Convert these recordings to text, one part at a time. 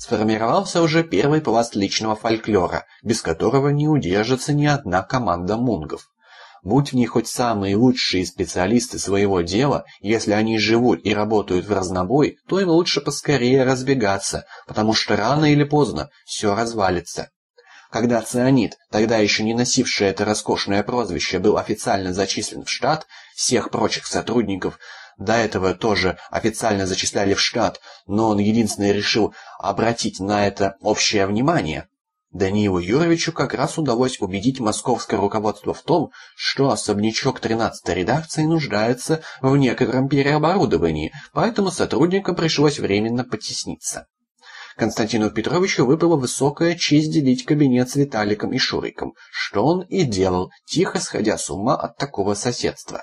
сформировался уже первый пласт личного фольклора, без которого не удержится ни одна команда мунгов. Будь в ней хоть самые лучшие специалисты своего дела, если они живут и работают в разнобой, то им лучше поскорее разбегаться, потому что рано или поздно все развалится. Когда цианид, тогда еще не носивший это роскошное прозвище, был официально зачислен в штат, всех прочих сотрудников до этого тоже официально зачисляли в штат, но он единственный решил обратить на это общее внимание. Даниилу Юровичу как раз удалось убедить московское руководство в том, что особнячок 13-й редакции нуждается в некотором переоборудовании, поэтому сотрудникам пришлось временно потесниться. Константину Петровичу выпала высокая честь делить кабинет с Виталиком и Шуриком, что он и делал, тихо сходя с ума от такого соседства.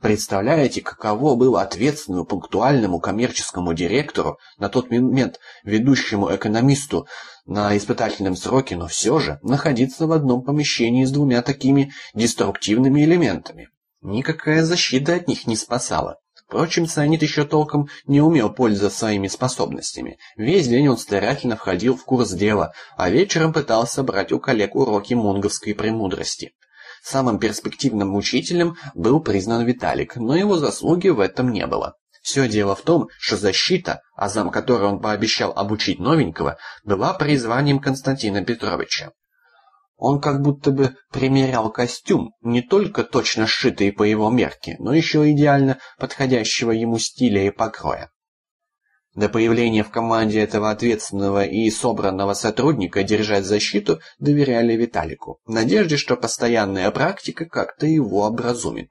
Представляете, каково было ответственному пунктуальному коммерческому директору, на тот момент ведущему экономисту на испытательном сроке, но все же находиться в одном помещении с двумя такими деструктивными элементами. Никакая защита от них не спасала. Впрочем, Цианид еще толком не умел пользоваться своими способностями. Весь день он старательно входил в курс дела, а вечером пытался брать у коллег уроки мунговской премудрости. Самым перспективным учителем был признан Виталик, но его заслуги в этом не было. Все дело в том, что защита, азам которой он пообещал обучить новенького, была призванием Константина Петровича. Он как будто бы примерял костюм, не только точно сшитый по его мерке, но еще идеально подходящего ему стиля и покроя. До появления в команде этого ответственного и собранного сотрудника держать защиту доверяли Виталику, в надежде, что постоянная практика как-то его образумит.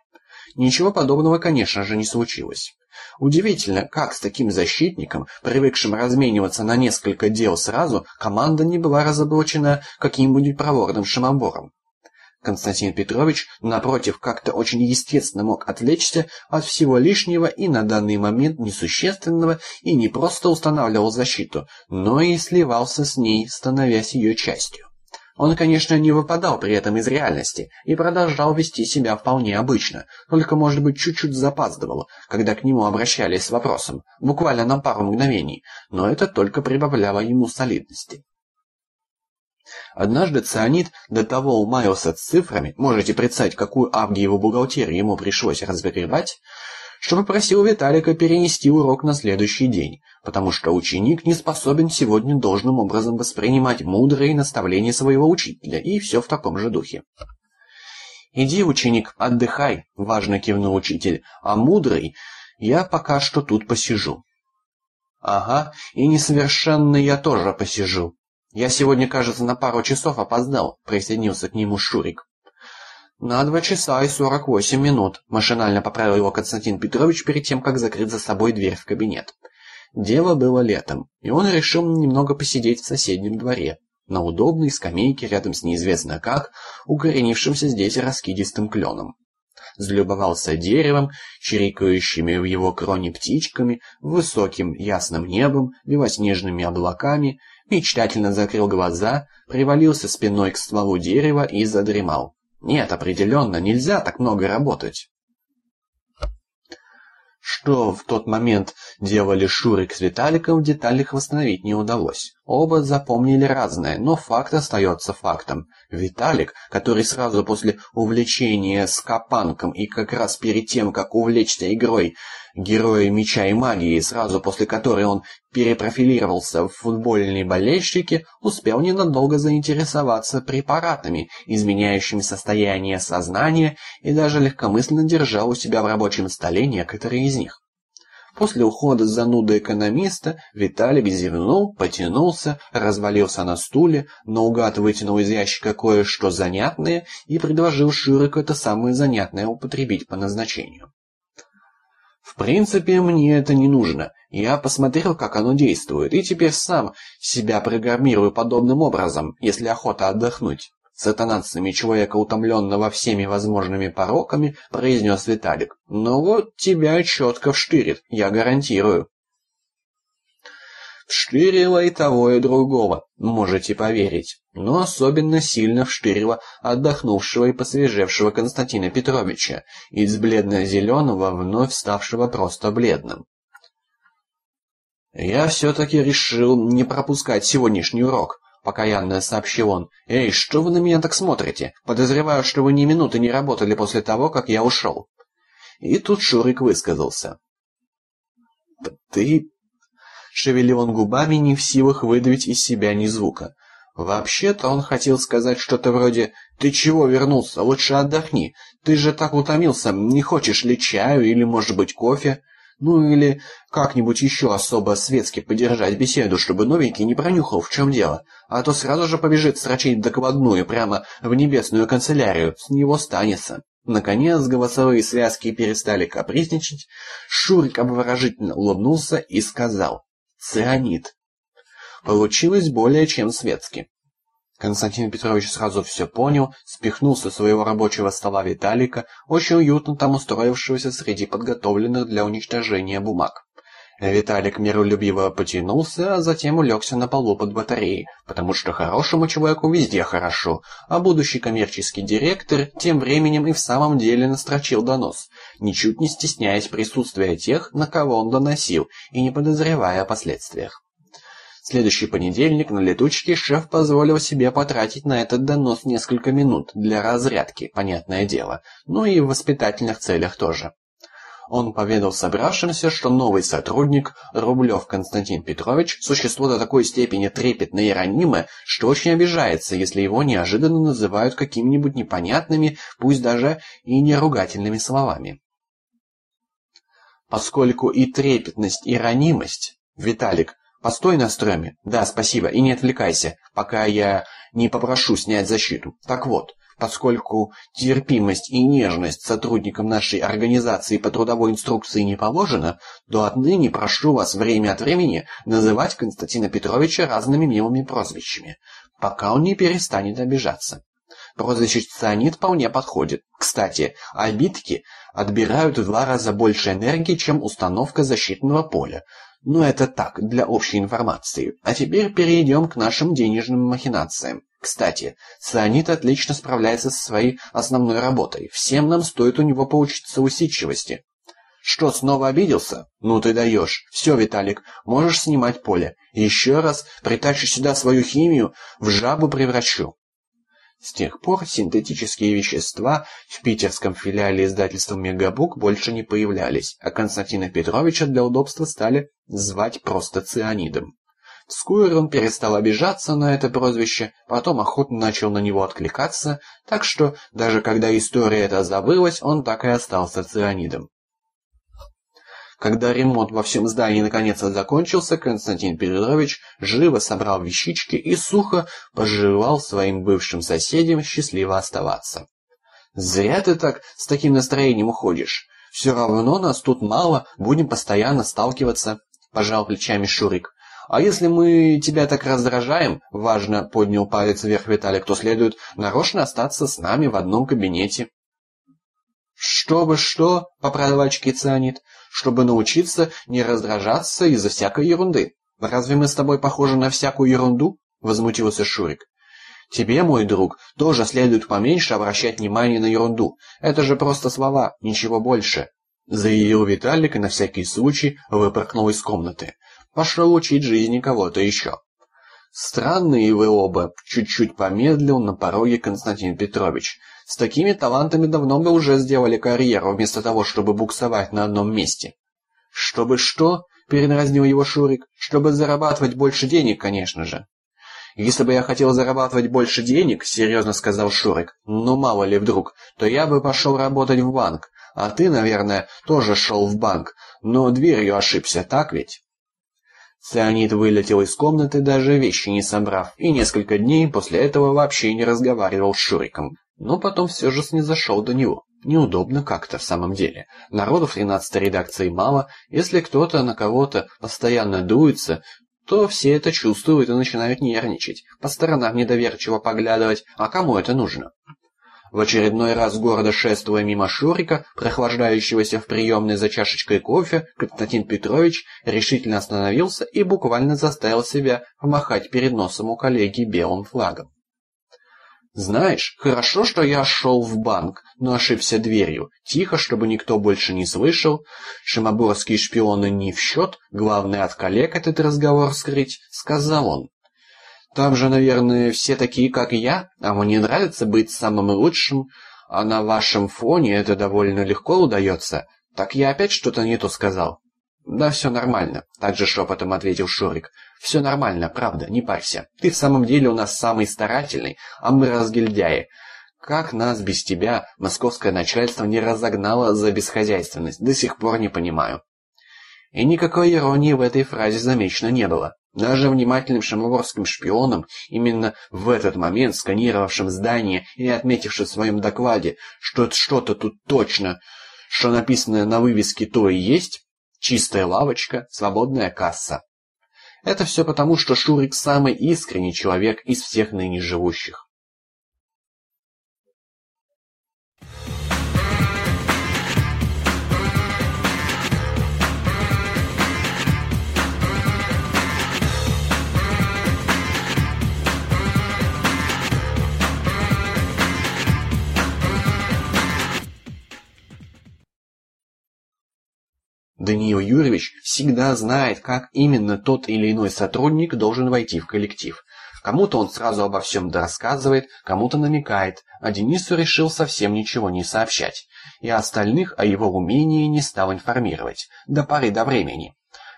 Ничего подобного, конечно же, не случилось. Удивительно, как с таким защитником, привыкшим размениваться на несколько дел сразу, команда не была разоблачена каким-нибудь проворным шимобором. Константин Петрович, напротив, как-то очень естественно мог отвлечься от всего лишнего и на данный момент несущественного и не просто устанавливал защиту, но и сливался с ней, становясь ее частью. Он, конечно, не выпадал при этом из реальности и продолжал вести себя вполне обычно, только, может быть, чуть-чуть запаздывал, когда к нему обращались с вопросом, буквально на пару мгновений, но это только прибавляло ему солидности. Однажды цианид до того умаился цифрами, можете представить, какую Авгиеву бухгалтерию ему пришлось разогревать, что попросил Виталика перенести урок на следующий день, потому что ученик не способен сегодня должным образом воспринимать мудрые наставления своего учителя, и все в таком же духе. «Иди, ученик, отдыхай», — важно кивнул учитель, «а мудрый, я пока что тут посижу». «Ага, и несовершенно я тоже посижу», «Я сегодня, кажется, на пару часов опоздал», — присоединился к нему Шурик. «На два часа и сорок восемь минут», — машинально поправил его Константин Петрович перед тем, как закрыть за собой дверь в кабинет. Дело было летом, и он решил немного посидеть в соседнем дворе, на удобной скамейке рядом с неизвестно как, укоренившимся здесь раскидистым кленом. Залюбовался деревом, чирикающими в его кроне птичками, высоким ясным небом, белоснежными облаками мечтательно закрыл глаза, привалился спиной к стволу дерева и задремал. Нет, определенно, нельзя так много работать. Что в тот момент делали Шурик с Виталиком, в деталях восстановить не удалось. Оба запомнили разное, но факт остается фактом. Виталик, который сразу после увлечения скопанком и как раз перед тем, как увлечься игрой героя меча и магии, сразу после которой он перепрофилировался в футбольные болельщики, успел ненадолго заинтересоваться препаратами, изменяющими состояние сознания, и даже легкомысленно держал у себя в рабочем столе некоторые из них. После ухода зануды экономиста Виталик зевнул, потянулся, развалился на стуле, наугад вытянул из ящика кое-что занятное и предложил Широку это самое занятное употребить по назначению. В принципе, мне это не нужно. Я посмотрел, как оно действует, и теперь сам себя программирую подобным образом, если охота отдохнуть. С человека, утомленного всеми возможными пороками, произнес Виталик. «Ну вот тебя четко вштырит, я гарантирую». Вштырило и того, и другого, можете поверить. Но особенно сильно вштырило отдохнувшего и посвежевшего Константина Петровича, из бледно-зеленого вновь ставшего просто бледным. «Я все-таки решил не пропускать сегодняшний урок», — покаянно сообщил он. «Эй, что вы на меня так смотрите? Подозреваю, что вы ни минуты не работали после того, как я ушел». И тут Шурик высказался. «Ты...» — шевелил он губами, не в силах выдавить из себя ни звука. Вообще-то он хотел сказать что-то вроде «Ты чего вернулся? Лучше отдохни. Ты же так утомился. Не хочешь ли чаю или, может быть, кофе?» Ну или как-нибудь еще особо светски поддержать беседу, чтобы новенький не пронюхал, в чем дело, а то сразу же побежит строчить докладную прямо в небесную канцелярию, с него станется. Наконец голосовые связки перестали капризничать, Шурик обворожительно улыбнулся и сказал «Цианид». Получилось более чем светски. Константин Петрович сразу все понял, спихнул со своего рабочего стола Виталика, очень уютно там устроившегося среди подготовленных для уничтожения бумаг. Виталик миролюбиво потянулся, а затем улегся на полу под батареей, потому что хорошему человеку везде хорошо, а будущий коммерческий директор тем временем и в самом деле настрочил донос, ничуть не стесняясь присутствия тех, на кого он доносил, и не подозревая о последствиях следующий понедельник на летучке шеф позволил себе потратить на этот донос несколько минут для разрядки, понятное дело, ну и в воспитательных целях тоже. Он поведал собравшимся, что новый сотрудник, Рублев Константин Петрович, существо до такой степени трепетное и ранимое, что очень обижается, если его неожиданно называют какими-нибудь непонятными, пусть даже и неругательными словами. Поскольку и трепетность, и ранимость, Виталик, Постой на стреме. Да, спасибо, и не отвлекайся, пока я не попрошу снять защиту. Так вот, поскольку терпимость и нежность сотрудникам нашей организации по трудовой инструкции не положено, то отныне прошу вас время от времени называть Константина Петровича разными милыми прозвищами, пока он не перестанет обижаться. Прозвище цианид вполне подходит. Кстати, обидки отбирают в два раза больше энергии, чем установка защитного поля, но это так, для общей информации. А теперь перейдем к нашим денежным махинациям. Кстати, цианид отлично справляется со своей основной работой. Всем нам стоит у него поучиться усидчивости. Что, снова обиделся? Ну ты даешь. Все, Виталик, можешь снимать поле. Еще раз притащу сюда свою химию, в жабу превращу. С тех пор синтетические вещества в питерском филиале издательства «Мегабук» больше не появлялись, а Константина Петровича для удобства стали звать просто цианидом. Вскоре он перестал обижаться на это прозвище, потом охотно начал на него откликаться, так что даже когда история эта забылась, он так и остался цианидом. Когда ремонт во всем здании наконец закончился, Константин Петрович живо собрал вещички и сухо пожелал своим бывшим соседям счастливо оставаться. «Зря ты так с таким настроением уходишь. Все равно нас тут мало, будем постоянно сталкиваться», — пожал плечами Шурик. «А если мы тебя так раздражаем, — важно поднял палец вверх Виталик, — то следует нарочно остаться с нами в одном кабинете». «Чтобы что?» — поправил очки Цианид чтобы научиться не раздражаться из-за всякой ерунды. Разве мы с тобой похожи на всякую ерунду? Возмутился Шурик. Тебе, мой друг, тоже следует поменьше обращать внимание на ерунду. Это же просто слова, ничего больше. Заявил Виталик и на всякий случай выпорхнул из комнаты. Пошел учить жизни кого-то еще. Странные вы оба, чуть-чуть помедлил на пороге Константин Петрович. С такими талантами давно бы уже сделали карьеру, вместо того, чтобы буксовать на одном месте. Чтобы что? Передразнил его Шурик. Чтобы зарабатывать больше денег, конечно же. Если бы я хотел зарабатывать больше денег, серьезно сказал Шурик, но мало ли вдруг, то я бы пошел работать в банк. А ты, наверное, тоже шел в банк, но дверью ошибся, так ведь? Цианид вылетел из комнаты, даже вещи не собрав, и несколько дней после этого вообще не разговаривал с Шуриком. Но потом все же снизошел до него. Неудобно как-то в самом деле. Народу в 13-й редакции мало, если кто-то на кого-то постоянно дуется, то все это чувствуют и начинают нервничать, по сторонам недоверчиво поглядывать, а кому это нужно? В очередной раз города шествуя мимо Шурика, прохлаждающегося в приемной за чашечкой кофе, Константин Петрович решительно остановился и буквально заставил себя помахать перед носом у коллеги белым флагом. Знаешь, хорошо, что я шел в банк, но ошибся дверью. Тихо, чтобы никто больше не слышал. Шимоборские шпионы не в счет, главное от коллег этот разговор скрыть, сказал он. Там же, наверное, все такие, как я, а мне нравится быть самым лучшим, а на вашем фоне это довольно легко удается. Так я опять что-то не то сказал. «Да все нормально», — также шепотом ответил Шурик. «Все нормально, правда, не парься. Ты в самом деле у нас самый старательный, а мы разгильдяи. Как нас без тебя московское начальство не разогнало за бесхозяйственность, до сих пор не понимаю». И никакой иронии в этой фразе замечено не было. Даже внимательным шамоворским шпионам, именно в этот момент сканировавшим здание и отметившим в своем докладе, что что-то тут точно, что написано на вывеске то и есть, Чистая лавочка, свободная касса. Это все потому, что Шурик самый искренний человек из всех ныне живущих. Даниил Юрьевич всегда знает, как именно тот или иной сотрудник должен войти в коллектив. Кому-то он сразу обо всем рассказывает, кому-то намекает, а Денису решил совсем ничего не сообщать. И остальных о его умении не стал информировать. До поры до времени.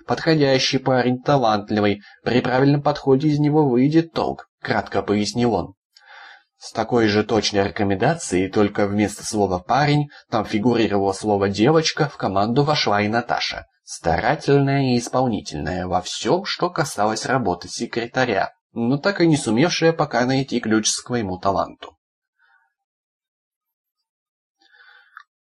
Подходящий парень, талантливый, при правильном подходе из него выйдет толк, кратко пояснил он. С такой же точной рекомендацией, только вместо слова «парень» там фигурировало слово «девочка», в команду вошла и Наташа. Старательная и исполнительная во всем, что касалось работы секретаря, но так и не сумевшая пока найти ключ к своему таланту.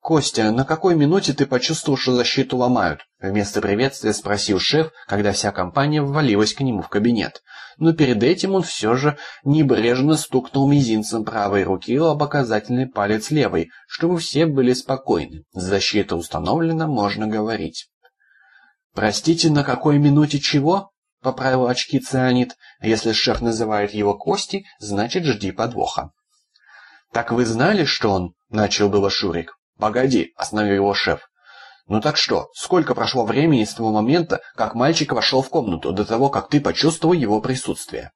«Костя, на какой минуте ты почувствовал, что защиту ломают?» Вместо приветствия спросил шеф, когда вся компания ввалилась к нему в кабинет. Но перед этим он все же небрежно стукнул мизинцем правой руки об оказательный палец левой, чтобы все были спокойны. Защита установлена, можно говорить. «Простите, на какой минуте чего?» — поправил очки цианид. «Если шеф называет его Кости, значит, жди подвоха». «Так вы знали, что он...» — начал было Шурик. «Погоди», — остановил его шеф. «Ну так что, сколько прошло времени с того момента, как мальчик вошел в комнату, до того, как ты почувствовал его присутствие?»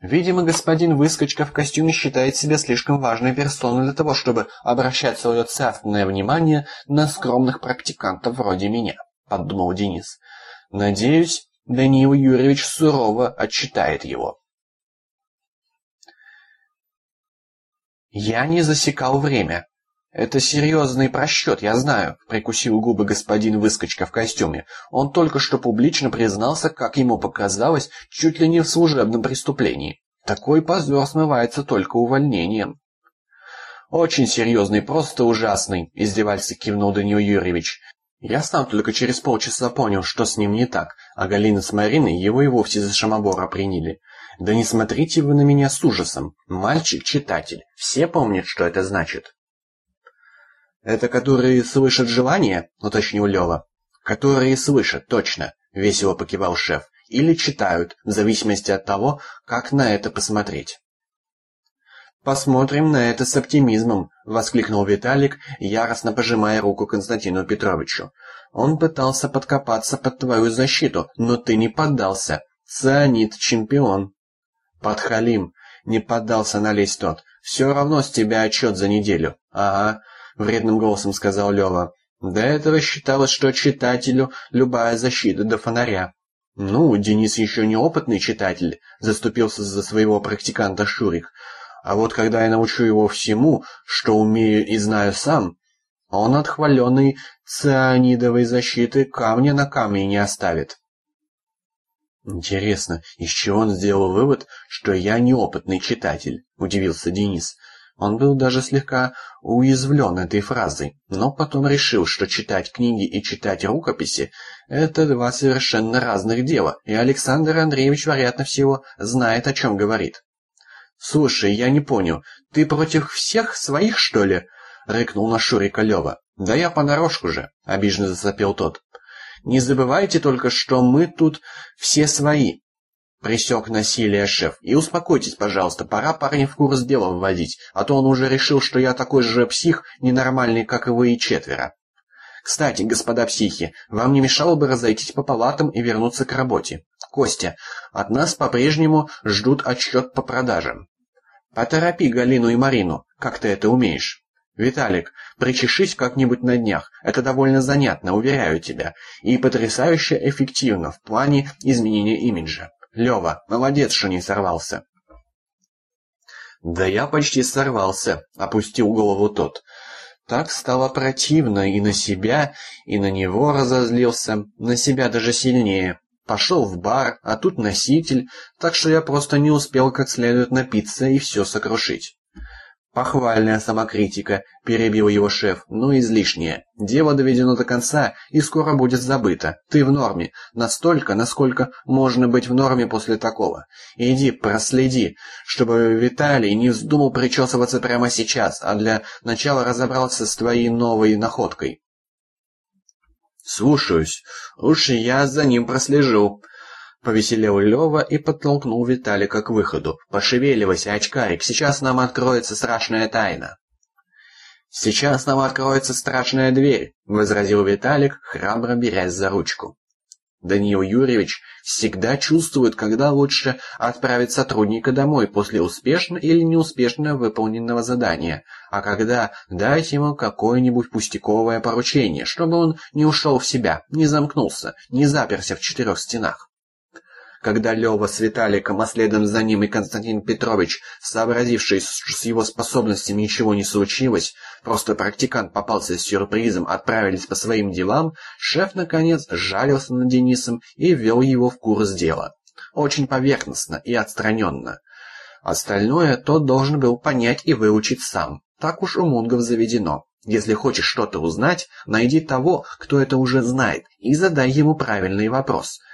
Видимо, господин Выскочка в костюме считает себя слишком важной персоной для того, чтобы обращать свое царственное внимание на скромных практикантов вроде меня, подумал Денис. Надеюсь, Даниил Юрьевич сурово отчитает его. «Я не засекал время. Это серьезный просчет, я знаю», — прикусил губы господин Выскочка в костюме. Он только что публично признался, как ему показалось, чуть ли не в служебном преступлении. Такой позор смывается только увольнением. «Очень серьезный, просто ужасный», — издевался кивнул Данил Юрьевич. Я сам только через полчаса понял, что с ним не так, а Галина с Мариной его и вовсе за шамобора приняли. Да не смотрите вы на меня с ужасом. Мальчик-читатель. Все помнят, что это значит. Это которые слышат желание, уточнил Лёва. Которые слышат, точно, весело покивал шеф. Или читают, в зависимости от того, как на это посмотреть. «Посмотрим на это с оптимизмом», — воскликнул Виталик, яростно пожимая руку Константину Петровичу. «Он пытался подкопаться под твою защиту, но ты не поддался. Цианид — чемпион». «Подхалим!» — не поддался налезть тот. «Все равно с тебя отчет за неделю». «Ага», — вредным голосом сказал Лева. «До этого считалось, что читателю любая защита до фонаря». «Ну, Денис еще не опытный читатель», — заступился за своего практиканта Шурик. «А вот когда я научу его всему, что умею и знаю сам, он от хваленной цианидовой защиты камня на камне не оставит». «Интересно, из чего он сделал вывод, что я неопытный читатель?» – удивился Денис. Он был даже слегка уязвлен этой фразой, но потом решил, что читать книги и читать рукописи – это два совершенно разных дела, и Александр Андреевич, вероятно всего, знает, о чем говорит. «Слушай, я не понял, ты против всех своих, что ли?» – рыкнул на Шурика Лёва. «Да я понарошку же», – обиженно засопел тот. Не забывайте только, что мы тут все свои. Присек насилие шеф. «И успокойтесь, пожалуйста, пора парня в курс дела вводить, а то он уже решил, что я такой же псих, ненормальный, как и вы и четверо». «Кстати, господа психи, вам не мешало бы разойтись по палатам и вернуться к работе. Костя, от нас по-прежнему ждут отчет по продажам. Поторопи Галину и Марину, как ты это умеешь». «Виталик, причешись как-нибудь на днях. Это довольно занятно, уверяю тебя. И потрясающе эффективно в плане изменения имиджа. Лева, молодец, что не сорвался. Да я почти сорвался, опустил голову тот. Так стало противно и на себя, и на него разозлился, на себя даже сильнее. Пошел в бар, а тут носитель, так что я просто не успел как следует напиться и все сокрушить. «Похвальная самокритика», — перебил его шеф, — «ну излишняя. Дело доведено до конца и скоро будет забыто. Ты в норме. Настолько, насколько можно быть в норме после такого. Иди, проследи, чтобы Виталий не вздумал причесываться прямо сейчас, а для начала разобрался с твоей новой находкой». «Слушаюсь. Уж я за ним прослежу», Повеселел Лёва и подтолкнул Виталика к выходу. «Пошевеливайся, очкарик, сейчас нам откроется страшная тайна». «Сейчас нам откроется страшная дверь», — возразил Виталик, храбро берясь за ручку. Даниил Юрьевич всегда чувствует, когда лучше отправить сотрудника домой после успешно или неуспешно выполненного задания, а когда дать ему какое-нибудь пустяковое поручение, чтобы он не ушел в себя, не замкнулся, не заперся в четырех стенах. Когда Лева с Виталиком, а следом за ним и Константин Петрович, сообразивший с его способностями ничего не случилось, просто практикант попался с сюрпризом, отправились по своим делам, шеф, наконец, жалился над Денисом и ввел его в курс дела. Очень поверхностно и отстраненно. Остальное тот должен был понять и выучить сам. Так уж у мунгов заведено. Если хочешь что-то узнать, найди того, кто это уже знает, и задай ему правильный вопрос –